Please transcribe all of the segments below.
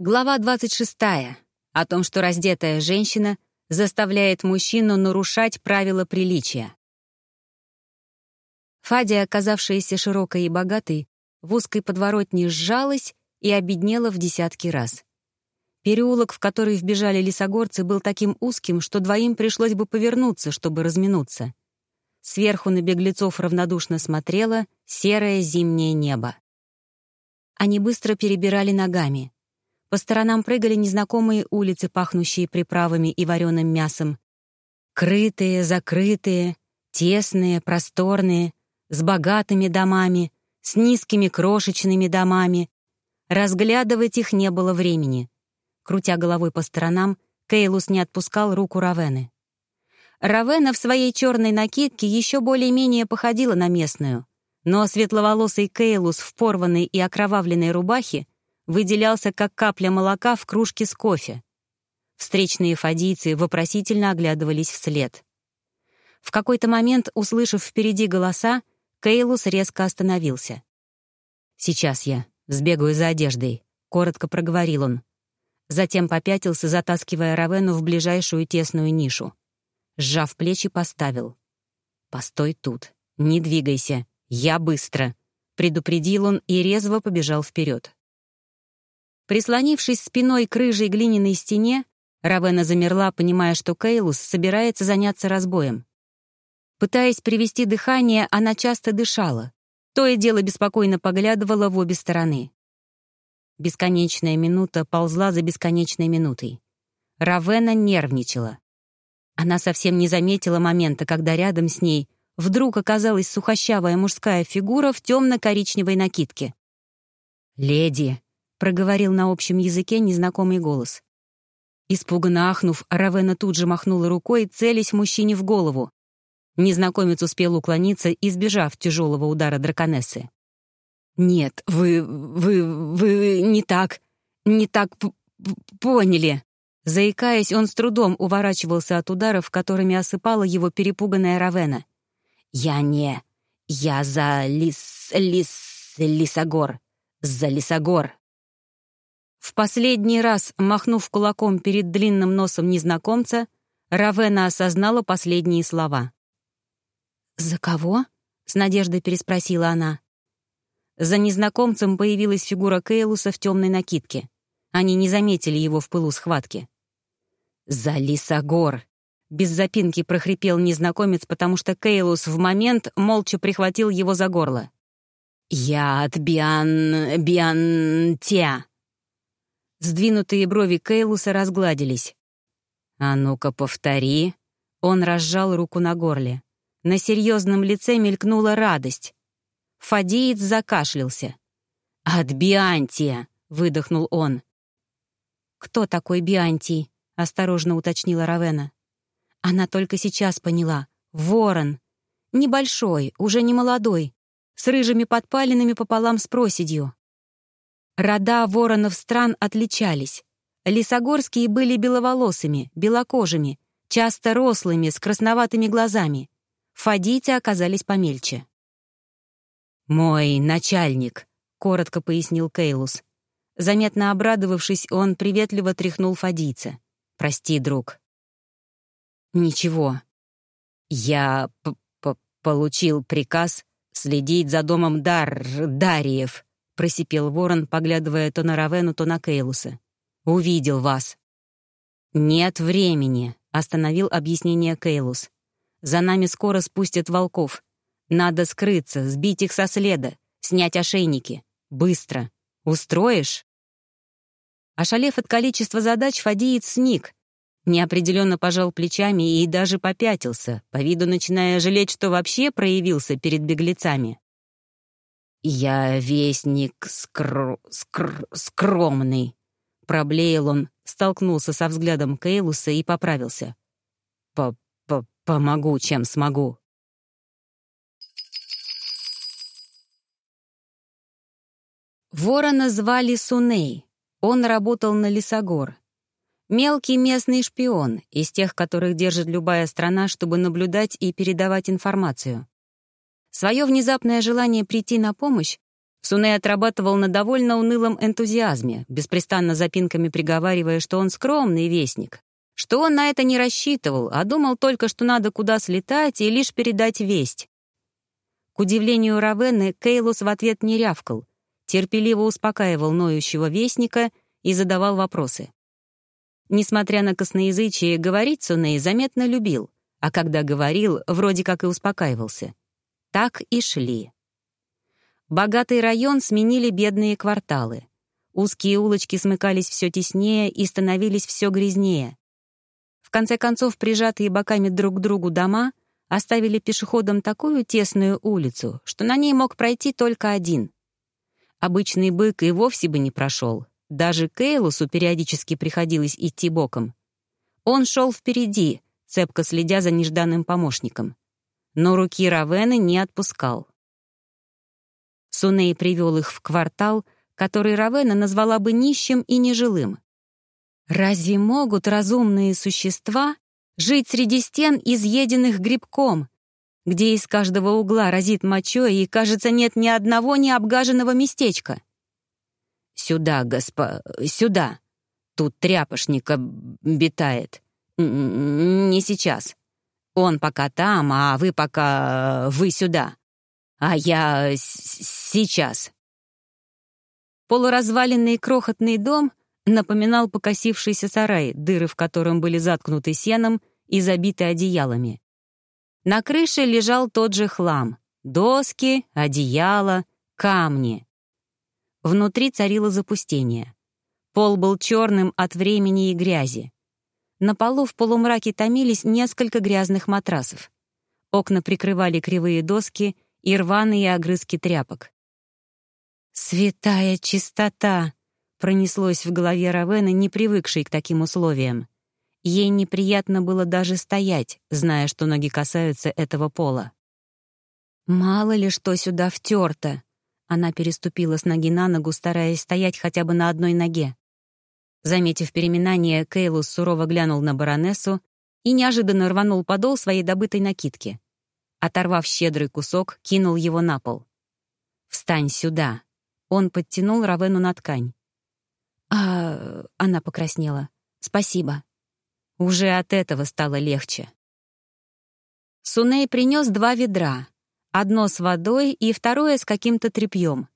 Глава 26. О том, что раздетая женщина заставляет мужчину нарушать правила приличия. Фадия, оказавшаяся широкой и богатой, в узкой подворотне сжалась и обеднела в десятки раз. Переулок, в который вбежали лесогорцы, был таким узким, что двоим пришлось бы повернуться, чтобы разминуться. Сверху на беглецов равнодушно смотрело серое зимнее небо. Они быстро перебирали ногами. По сторонам прыгали незнакомые улицы, пахнущие приправами и вареным мясом. Крытые, закрытые, тесные, просторные, с богатыми домами, с низкими крошечными домами. Разглядывать их не было времени. Крутя головой по сторонам, Кейлус не отпускал руку Равены. Равена в своей черной накидке еще более-менее походила на местную, но светловолосый Кейлус в порванной и окровавленной рубахе выделялся как капля молока в кружке с кофе. Встречные фадийцы вопросительно оглядывались вслед. В какой-то момент, услышав впереди голоса, Кейлус резко остановился. «Сейчас я сбегаю за одеждой», — коротко проговорил он. Затем попятился, затаскивая Равену в ближайшую тесную нишу. Сжав плечи, поставил. «Постой тут, не двигайся, я быстро», — предупредил он и резво побежал вперед. Прислонившись спиной к рыжей глиняной стене, Равена замерла, понимая, что Кейлус собирается заняться разбоем. Пытаясь привести дыхание, она часто дышала. То и дело беспокойно поглядывала в обе стороны. Бесконечная минута ползла за бесконечной минутой. Равена нервничала. Она совсем не заметила момента, когда рядом с ней вдруг оказалась сухощавая мужская фигура в темно-коричневой накидке. «Леди», проговорил на общем языке незнакомый голос. Испуганно ахнув, Равена тут же махнула рукой, целясь мужчине в голову. Незнакомец успел уклониться, избежав тяжелого удара драконессы. «Нет, вы... вы... вы не так... не так поняли». Заикаясь, он с трудом уворачивался от ударов, которыми осыпала его перепуганная Равена. «Я не... я за лис... лис... лисогор. За лисогор». В последний раз, махнув кулаком перед длинным носом незнакомца, Равена осознала последние слова. «За кого?» — с надеждой переспросила она. За незнакомцем появилась фигура Кейлуса в темной накидке. Они не заметили его в пылу схватки. «За Лисогор!» — без запинки прохрипел незнакомец, потому что Кейлус в момент молча прихватил его за горло. «Я от Биан... Биантя!» Сдвинутые брови Кейлуса разгладились. «А ну-ка, повтори». Он разжал руку на горле. На серьезном лице мелькнула радость. Фадиец закашлялся. «От Биантия!» — выдохнул он. «Кто такой Биантий?» — осторожно уточнила Равена. Она только сейчас поняла. Ворон. Небольшой, уже не молодой, с рыжими подпалинами пополам с проседью. Рода воронов стран отличались. Лисогорские были беловолосыми, белокожими, часто рослыми, с красноватыми глазами. Фадийцы оказались помельче. «Мой начальник», — коротко пояснил Кейлус. Заметно обрадовавшись, он приветливо тряхнул фадийца. «Прости, друг». «Ничего. Я п -п получил приказ следить за домом Дар... Дариев», — просипел ворон, поглядывая то на Равену, то на Кейлуса. «Увидел вас». «Нет времени», — остановил объяснение Кейлус. «За нами скоро спустят волков. Надо скрыться, сбить их со следа, снять ошейники. Быстро. Устроишь?» Ошалев от количества задач, Фадиец сник. Неопределенно пожал плечами и даже попятился, по виду начиная жалеть, что вообще проявился перед беглецами. «Я вестник скр... скр... скромный», — проблеял он, столкнулся со взглядом Кейлуса и поправился. По -по «Помогу, чем смогу». Ворона звали Суней. Он работал на Лесогор. Мелкий местный шпион, из тех, которых держит любая страна, чтобы наблюдать и передавать информацию. Свое внезапное желание прийти на помощь Суне отрабатывал на довольно унылом энтузиазме, беспрестанно запинками приговаривая, что он скромный вестник, что он на это не рассчитывал, а думал только, что надо куда слетать и лишь передать весть. К удивлению Равены, Кейлус в ответ не рявкал, терпеливо успокаивал ноющего вестника и задавал вопросы. Несмотря на косноязычие, говорить Суней заметно любил, а когда говорил, вроде как и успокаивался. Так и шли. Богатый район сменили бедные кварталы. Узкие улочки смыкались все теснее и становились все грязнее. В конце концов, прижатые боками друг к другу дома оставили пешеходам такую тесную улицу, что на ней мог пройти только один. Обычный бык и вовсе бы не прошел. Даже Кейлусу периодически приходилось идти боком. Он шел впереди, цепко следя за нежданным помощником. Но руки Равены не отпускал. Суней привел их в квартал, который Равена назвала бы нищим и нежилым. Разве могут разумные существа жить среди стен, изъеденных грибком, где из каждого угла разит мочой и, кажется, нет ни одного необгаженного местечка? «Сюда, госпо... сюда. Тут тряпошник обитает. Не сейчас. Он пока там, а вы пока... вы сюда. А я сейчас. Полуразваленный крохотный дом напоминал покосившийся сарай, дыры в котором были заткнуты сеном и забиты одеялами. На крыше лежал тот же хлам — доски, одеяла, камни. Внутри царило запустение. Пол был черным от времени и грязи. На полу в полумраке томились несколько грязных матрасов. Окна прикрывали кривые доски и рваные огрызки тряпок. «Святая чистота!» — пронеслось в голове Равена, не привыкшей к таким условиям. Ей неприятно было даже стоять, зная, что ноги касаются этого пола. «Мало ли что сюда втерто!» Она переступила с ноги на ногу, стараясь стоять хотя бы на одной ноге. Заметив переминание, Кейлус сурово глянул на баронессу и неожиданно рванул подол своей добытой накидки. Оторвав щедрый кусок, кинул его на пол. «Встань сюда!» Он подтянул Равену на ткань. «А...» — она покраснела. «Спасибо». Уже от этого стало легче. Суней принес два ведра. Одно с водой и второе с каким-то тряпьем.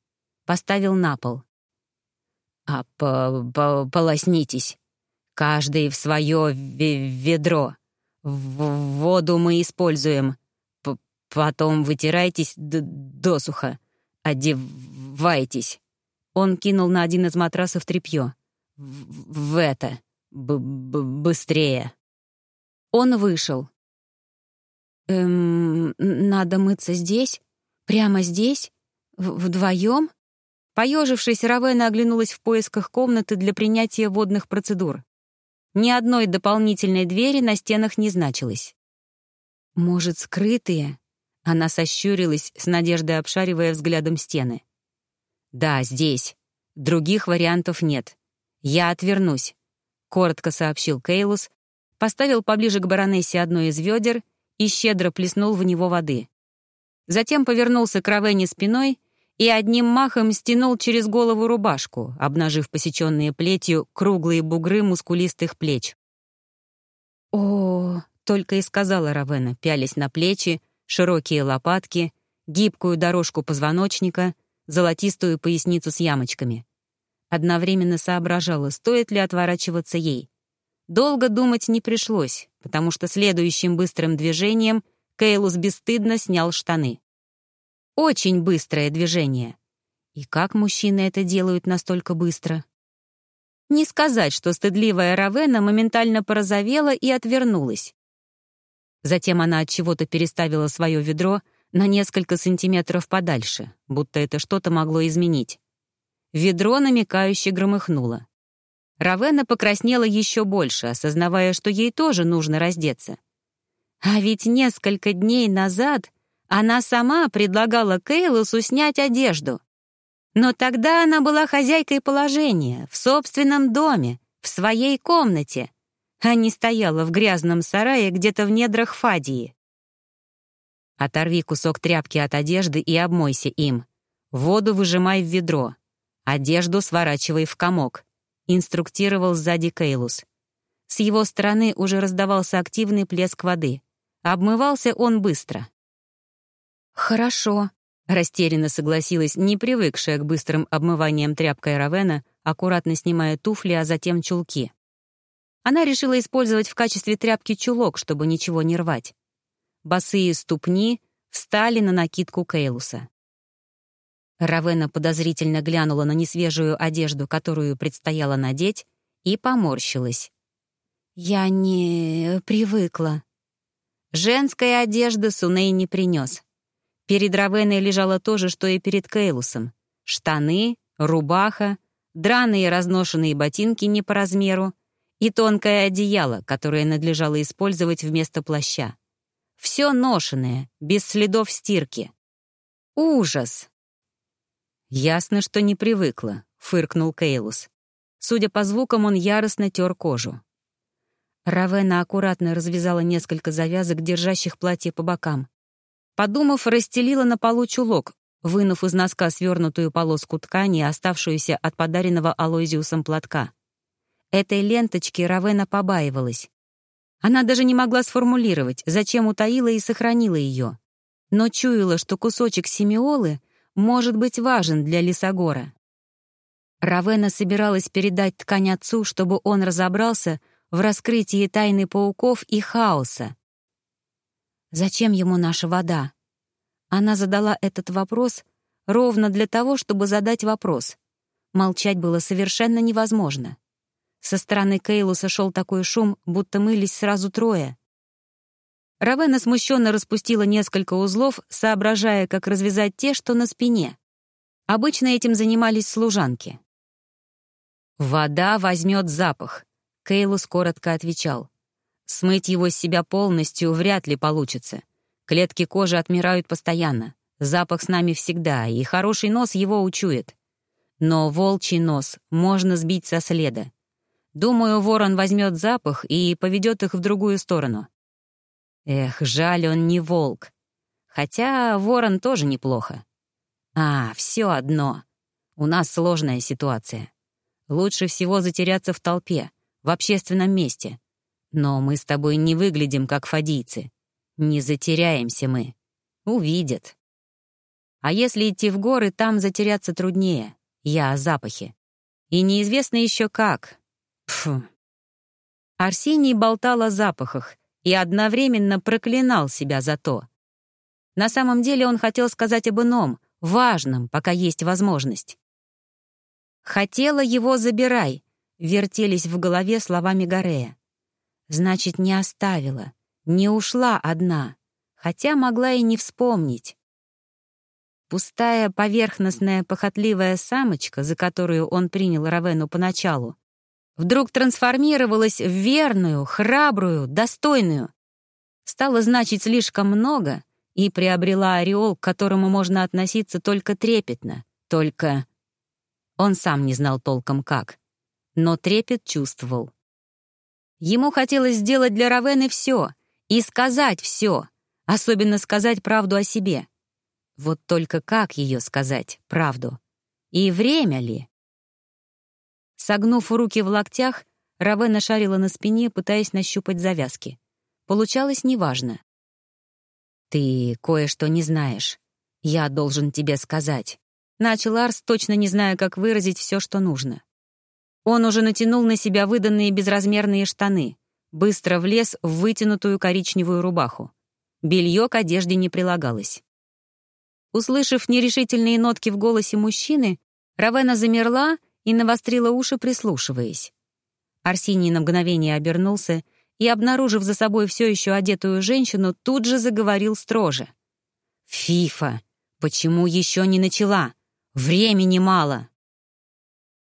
Поставил на пол. «А по -по полоснитесь. Каждый в свое ведро. В воду мы используем. Потом вытирайтесь досуха, одевайтесь. Он кинул на один из матрасов тряпье. В, в это. Б -б Быстрее. Он вышел. «Эм, надо мыться здесь? Прямо здесь? Вдвоем?» Поежившись, Равена оглянулась в поисках комнаты для принятия водных процедур. Ни одной дополнительной двери на стенах не значилось. «Может, скрытые?» Она сощурилась, с надеждой обшаривая взглядом стены. «Да, здесь. Других вариантов нет. Я отвернусь», — коротко сообщил Кейлус, поставил поближе к баронессе одно из ведер и щедро плеснул в него воды. Затем повернулся к Равене спиной и одним махом стянул через голову рубашку, обнажив посеченные плетью круглые бугры мускулистых плеч. «О!» — только и сказала Равена, пялись на плечи, широкие лопатки, гибкую дорожку позвоночника, золотистую поясницу с ямочками. Одновременно соображала, стоит ли отворачиваться ей. Долго думать не пришлось, потому что следующим быстрым движением Кейлус бесстыдно снял штаны. Очень быстрое движение. И как мужчины это делают настолько быстро? Не сказать, что стыдливая Равена моментально порозовела и отвернулась. Затем она от чего-то переставила свое ведро на несколько сантиметров подальше, будто это что-то могло изменить. Ведро намекающе громыхнуло. Равена покраснела еще больше, осознавая, что ей тоже нужно раздеться. А ведь несколько дней назад она сама предлагала Кейлусу снять одежду. Но тогда она была хозяйкой положения, в собственном доме, в своей комнате — а не стояла в грязном сарае где-то в недрах Фадии. «Оторви кусок тряпки от одежды и обмойся им», Воду выжимай в ведро. Одежду сворачивай в комок», — инструктировал сзади Кейлус. С его стороны уже раздавался активный плеск воды. Обмывался он быстро. «Хорошо», — растерянно согласилась не привыкшая к быстрым обмываниям тряпкой Равена, аккуратно снимая туфли, а затем чулки. Она решила использовать в качестве тряпки чулок, чтобы ничего не рвать. Босые ступни встали на накидку Кейлуса. Равена подозрительно глянула на несвежую одежду, которую предстояло надеть, и поморщилась. «Я не привыкла». Женская одежда Суней не принес. Перед Равеной лежало то же, что и перед Кейлусом. Штаны, рубаха, драные разношенные ботинки не по размеру и тонкое одеяло, которое надлежало использовать вместо плаща. Все ношенное, без следов стирки. Ужас! «Ясно, что не привыкла», — фыркнул Кейлус. Судя по звукам, он яростно тер кожу. Равена аккуратно развязала несколько завязок, держащих платье по бокам. Подумав, расстелила на полу чулок, вынув из носка свернутую полоску ткани, оставшуюся от подаренного Алойзиусом платка. Этой ленточки Равена побаивалась. Она даже не могла сформулировать, зачем утаила и сохранила ее. Но чуяла, что кусочек семиолы может быть важен для Лисогора. Равена собиралась передать ткань отцу, чтобы он разобрался в раскрытии тайны пауков и хаоса. Зачем ему наша вода? Она задала этот вопрос ровно для того, чтобы задать вопрос. Молчать было совершенно невозможно. Со стороны Кейлуса шел такой шум, будто мылись сразу трое. Равена смущенно распустила несколько узлов, соображая, как развязать те, что на спине. Обычно этим занимались служанки. «Вода возьмет запах», — Кейлус коротко отвечал. «Смыть его с себя полностью вряд ли получится. Клетки кожи отмирают постоянно. Запах с нами всегда, и хороший нос его учует. Но волчий нос можно сбить со следа. Думаю, ворон возьмет запах и поведет их в другую сторону. Эх, жаль, он не волк. Хотя ворон тоже неплохо. А, все одно. У нас сложная ситуация. Лучше всего затеряться в толпе, в общественном месте. Но мы с тобой не выглядим как фадийцы. Не затеряемся мы. Увидят. А если идти в горы, там затеряться труднее. Я о запахе. И неизвестно еще как. Пфу. Арсений болтал о запахах и одновременно проклинал себя за то. На самом деле он хотел сказать об ином, важном, пока есть возможность. «Хотела его забирай», — вертелись в голове словами Горея. «Значит, не оставила. Не ушла одна, хотя могла и не вспомнить. Пустая, поверхностная, похотливая самочка, за которую он принял Равену поначалу, вдруг трансформировалась в верную, храбрую, достойную. Стала значить слишком много и приобрела ореол, к которому можно относиться только трепетно, только... Он сам не знал толком как, но трепет чувствовал. Ему хотелось сделать для Равены все, и сказать все, особенно сказать правду о себе. Вот только как ее сказать, правду? И время ли? Согнув руки в локтях, Равена шарила на спине, пытаясь нащупать завязки. Получалось неважно. «Ты кое-что не знаешь. Я должен тебе сказать». Начал Арс, точно не зная, как выразить все, что нужно. Он уже натянул на себя выданные безразмерные штаны, Быстро влез в вытянутую коричневую рубаху. Белье к одежде не прилагалось. Услышав нерешительные нотки в голосе мужчины, Равена замерла и навострила уши, прислушиваясь. Арсений на мгновение обернулся и, обнаружив за собой все еще одетую женщину, тут же заговорил строже. «Фифа, почему еще не начала? Времени мало!»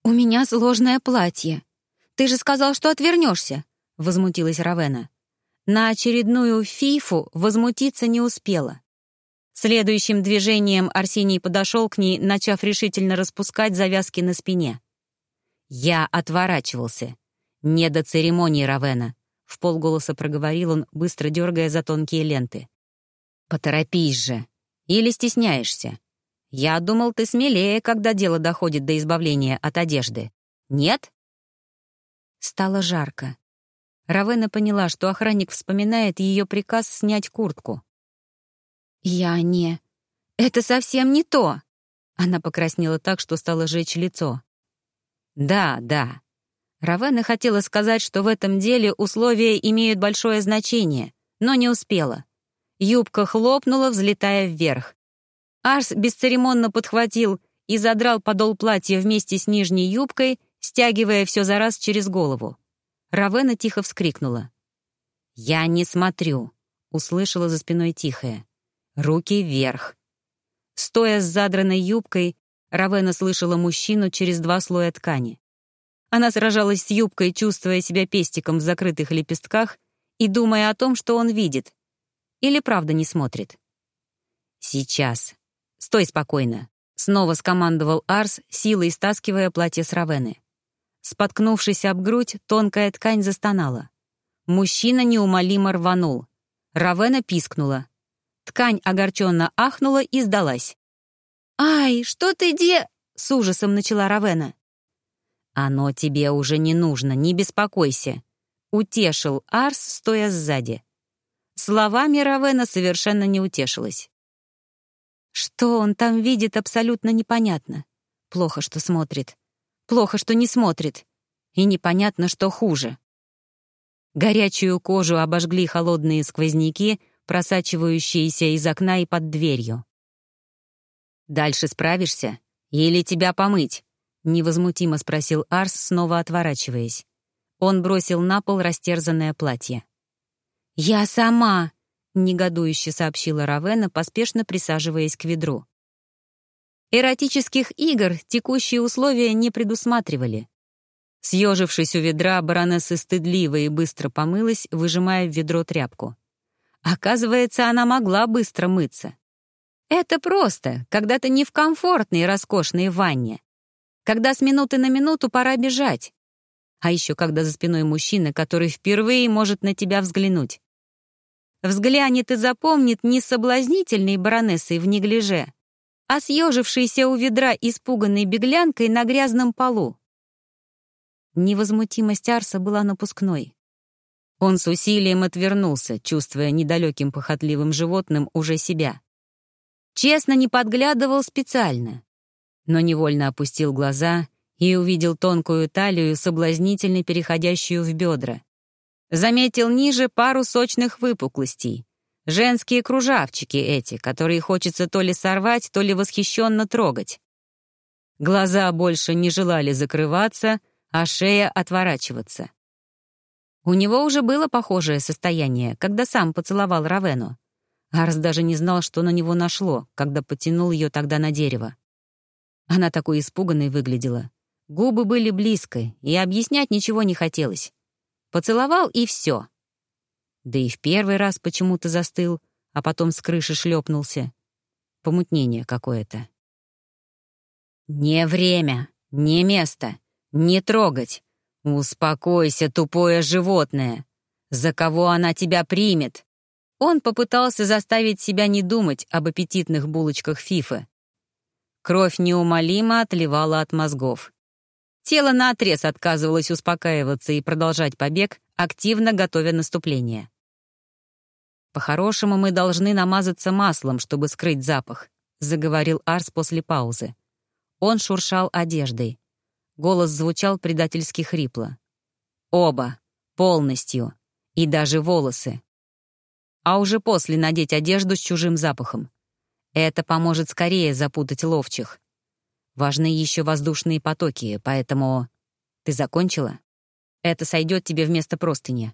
«У меня сложное платье. Ты же сказал, что отвернешься. — возмутилась Равена. На очередную фифу возмутиться не успела. Следующим движением Арсений подошел к ней, начав решительно распускать завязки на спине. Я отворачивался. «Не до церемонии, Равена», — в полголоса проговорил он, быстро дергая за тонкие ленты. «Поторопись же. Или стесняешься? Я думал, ты смелее, когда дело доходит до избавления от одежды. Нет?» Стало жарко. Равена поняла, что охранник вспоминает ее приказ снять куртку. «Я не... Это совсем не то!» Она покраснела так, что стала жечь лицо. «Да, да». Равена хотела сказать, что в этом деле условия имеют большое значение, но не успела. Юбка хлопнула, взлетая вверх. Арс бесцеремонно подхватил и задрал подол платья вместе с нижней юбкой, стягивая все за раз через голову. Равена тихо вскрикнула. «Я не смотрю», — услышала за спиной тихое. «Руки вверх». Стоя с задранной юбкой, Равена слышала мужчину через два слоя ткани. Она сражалась с юбкой, чувствуя себя пестиком в закрытых лепестках и думая о том, что он видит. Или правда не смотрит. «Сейчас. Стой спокойно», — снова скомандовал Арс, силой стаскивая платье с Равены. Споткнувшись об грудь, тонкая ткань застонала. Мужчина неумолимо рванул. Равена пискнула. Ткань огорченно ахнула и сдалась. «Ай, что ты де...» — с ужасом начала Равена. «Оно тебе уже не нужно, не беспокойся», — утешил Арс, стоя сзади. Словами Равена совершенно не утешилась. Что он там видит, абсолютно непонятно. Плохо, что смотрит. Плохо, что не смотрит. И непонятно, что хуже. Горячую кожу обожгли холодные сквозняки, просачивающиеся из окна и под дверью. «Дальше справишься? Или тебя помыть?» — невозмутимо спросил Арс, снова отворачиваясь. Он бросил на пол растерзанное платье. «Я сама!» — негодующе сообщила Равена, поспешно присаживаясь к ведру. Эротических игр текущие условия не предусматривали. Съежившись у ведра, баронесса стыдливо и быстро помылась, выжимая в ведро тряпку. Оказывается, она могла быстро мыться. Это просто, когда ты не в комфортной роскошной ванне. Когда с минуты на минуту пора бежать. А еще когда за спиной мужчина, который впервые может на тебя взглянуть. Взглянет и запомнит не соблазнительной баронессой в неглиже, а съежившейся у ведра испуганной беглянкой на грязном полу. Невозмутимость Арса была напускной. Он с усилием отвернулся, чувствуя недалеким похотливым животным уже себя. Честно не подглядывал специально, но невольно опустил глаза и увидел тонкую талию, соблазнительно переходящую в бедра. Заметил ниже пару сочных выпуклостей, Женские кружавчики эти, которые хочется то ли сорвать, то ли восхищенно трогать. Глаза больше не желали закрываться, а шея отворачиваться. У него уже было похожее состояние, когда сам поцеловал Равену. Арс даже не знал, что на него нашло, когда потянул ее тогда на дерево. Она такой испуганной выглядела. Губы были близко, и объяснять ничего не хотелось. Поцеловал, и все. Да и в первый раз почему-то застыл, а потом с крыши шлепнулся. Помутнение какое-то. «Не время, не место, не трогать. Успокойся, тупое животное. За кого она тебя примет?» Он попытался заставить себя не думать об аппетитных булочках Фифы. Кровь неумолимо отливала от мозгов. Тело наотрез отказывалось успокаиваться и продолжать побег, активно готовя наступление. «По-хорошему мы должны намазаться маслом, чтобы скрыть запах», — заговорил Арс после паузы. Он шуршал одеждой. Голос звучал предательски хрипло. «Оба. Полностью. И даже волосы. А уже после надеть одежду с чужим запахом. Это поможет скорее запутать ловчих. Важны еще воздушные потоки, поэтому... Ты закончила? Это сойдет тебе вместо простыни.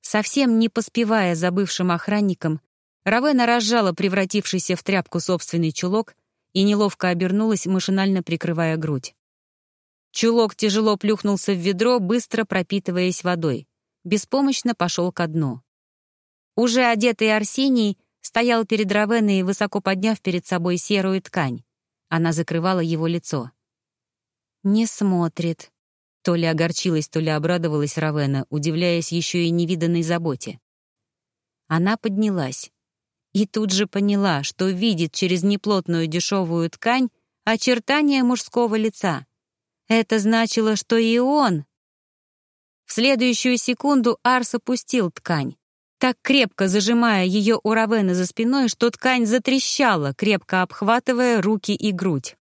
Совсем не поспевая за бывшим охранником, Равена разжала превратившийся в тряпку собственный чулок и неловко обернулась, машинально прикрывая грудь. Чулок тяжело плюхнулся в ведро, быстро пропитываясь водой. Беспомощно пошел ко дну. Уже одетый Арсений стоял перед Равеной, высоко подняв перед собой серую ткань. Она закрывала его лицо. «Не смотрит», то ли огорчилась, то ли обрадовалась Равена, удивляясь еще и невиданной заботе. Она поднялась. И тут же поняла, что видит через неплотную дешевую ткань очертания мужского лица. Это значило, что и он. В следующую секунду Арс опустил ткань, так крепко зажимая ее у Равена за спиной, что ткань затрещала, крепко обхватывая руки и грудь.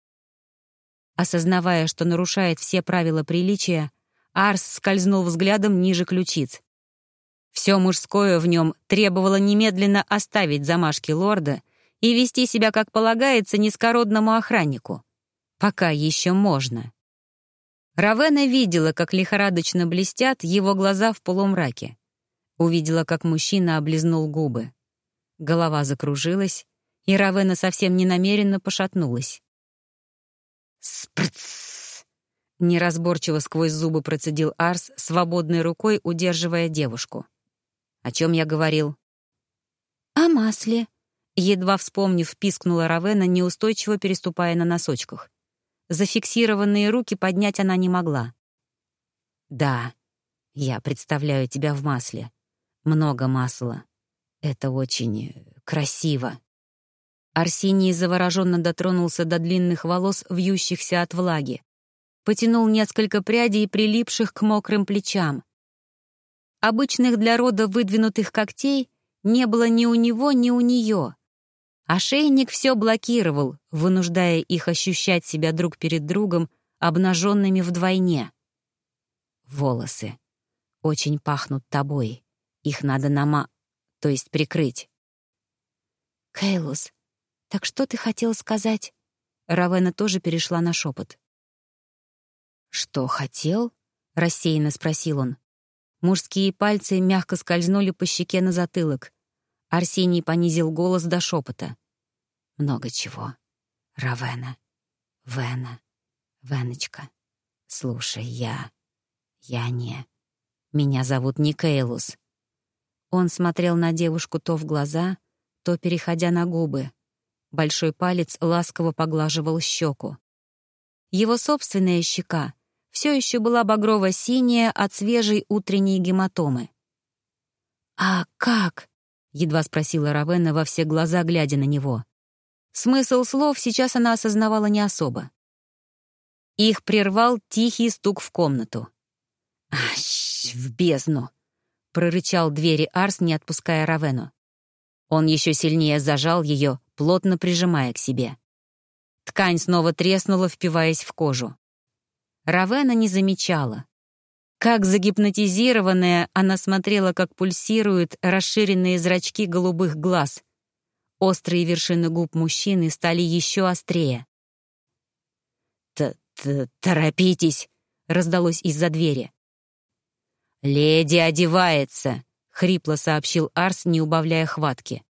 Осознавая, что нарушает все правила приличия, Арс скользнул взглядом ниже ключиц. Все мужское в нем требовало немедленно оставить замашки лорда и вести себя, как полагается, низкородному охраннику. Пока еще можно. Равена видела, как лихорадочно блестят его глаза в полумраке. Увидела, как мужчина облизнул губы. Голова закружилась, и Равена совсем ненамеренно пошатнулась. «Спрц!» — неразборчиво сквозь зубы процедил Арс, свободной рукой удерживая девушку. «О чем я говорил?» «О масле», — едва вспомнив, пискнула Равена, неустойчиво переступая на носочках. Зафиксированные руки поднять она не могла. «Да, я представляю тебя в масле. Много масла. Это очень э, красиво». Арсений завороженно дотронулся до длинных волос, вьющихся от влаги. Потянул несколько прядей, прилипших к мокрым плечам. Обычных для рода выдвинутых когтей не было ни у него, ни у нее. Ошейник все блокировал, вынуждая их ощущать себя друг перед другом, обнаженными вдвойне. Волосы. Очень пахнут тобой. Их надо нама... то есть прикрыть. Кейлус, «Так что ты хотел сказать?» Равена тоже перешла на шепот. «Что хотел?» — рассеянно спросил он. Мужские пальцы мягко скользнули по щеке на затылок. Арсений понизил голос до шепота. «Много чего. Равена. Вена. Веночка. Слушай, я... Я не... Меня зовут Никейлус». Он смотрел на девушку то в глаза, то переходя на губы. Большой палец ласково поглаживал щеку. Его собственная щека все еще была багрово-синяя от свежей утренней гематомы. «А как?» — едва спросила Равена во все глаза, глядя на него. Смысл слов сейчас она осознавала не особо. Их прервал тихий стук в комнату. «Ащ, в бездну!» — прорычал двери Арс, не отпуская Равену. Он еще сильнее зажал ее, плотно прижимая к себе. Ткань снова треснула, впиваясь в кожу. Равена не замечала. Как загипнотизированная, она смотрела, как пульсируют расширенные зрачки голубых глаз. Острые вершины губ мужчины стали еще острее. Т -т «Торопитесь!» — раздалось из-за двери. «Леди одевается!» — хрипло сообщил Арс, не убавляя хватки.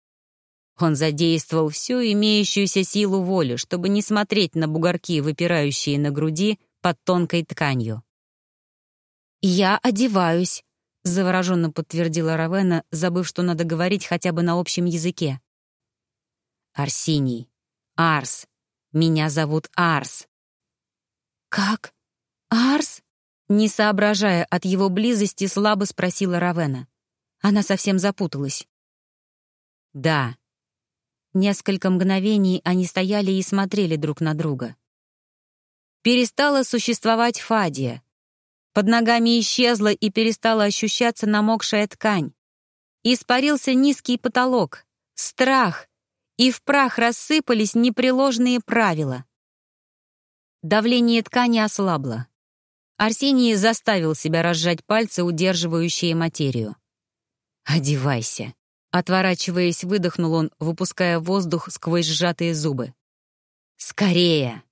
Он задействовал всю имеющуюся силу воли, чтобы не смотреть на бугорки, выпирающие на груди под тонкой тканью. «Я одеваюсь», — завороженно подтвердила Равена, забыв, что надо говорить хотя бы на общем языке. «Арсений. Арс. Меня зовут Арс». «Как? Арс?» Не соображая от его близости, слабо спросила Равена. Она совсем запуталась. «Да», Несколько мгновений они стояли и смотрели друг на друга. Перестала существовать Фадия. Под ногами исчезла и перестала ощущаться намокшая ткань. Испарился низкий потолок, страх, и в прах рассыпались непреложные правила. Давление ткани ослабло. Арсений заставил себя разжать пальцы, удерживающие материю. «Одевайся», Отворачиваясь, выдохнул он, выпуская воздух сквозь сжатые зубы. «Скорее!»